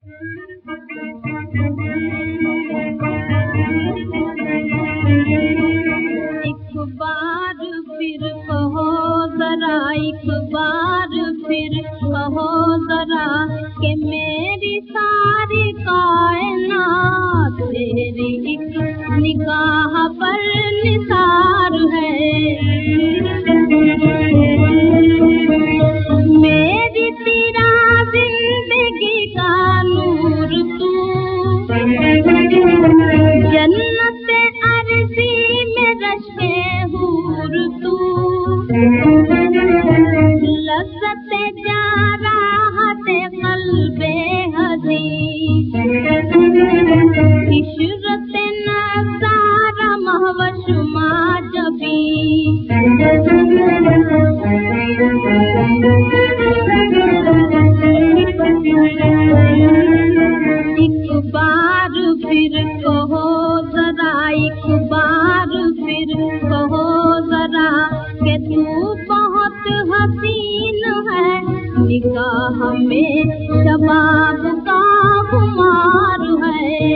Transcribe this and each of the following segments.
एक फिर कहो जरा, एक फिर कहो जरा कि मेरी सारी कायनात तेरी एक निगाह पर निसार है। नाह हमे जबाब काब है।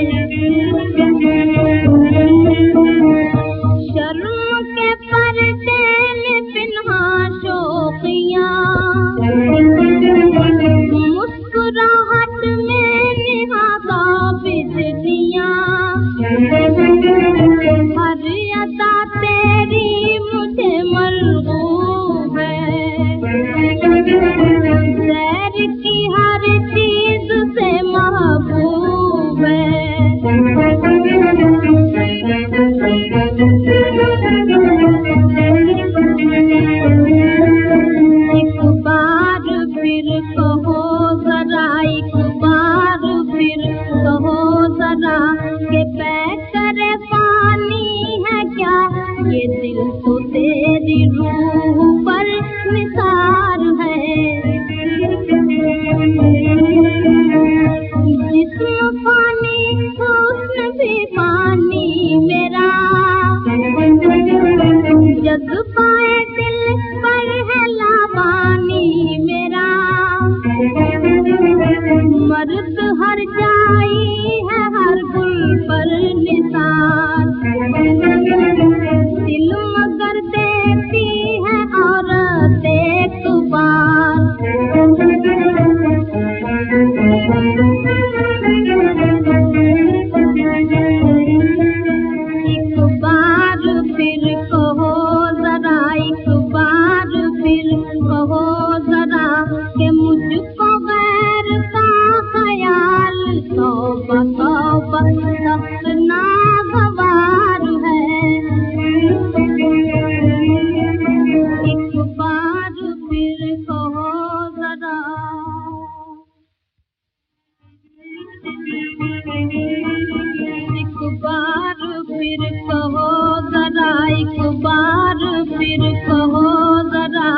एक बार फिर कहो जरा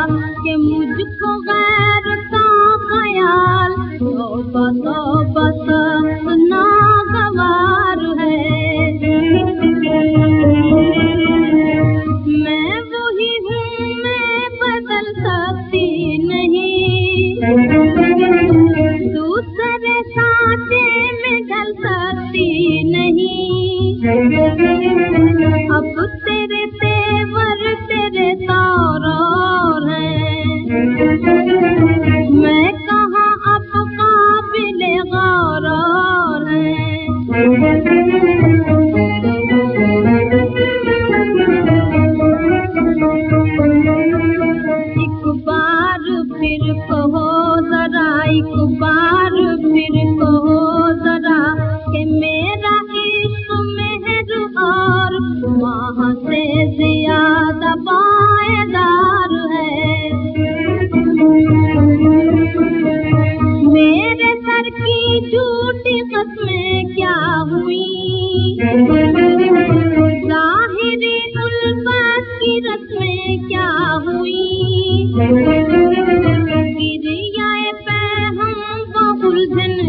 कि मुझको गैर का ख्याल। तोबा बस ना गवार है। मैं वही हूँ, मैं बदल सकती नहीं। दूसरे साथे में ढल सकती नहीं। अब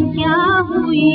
क्या हुई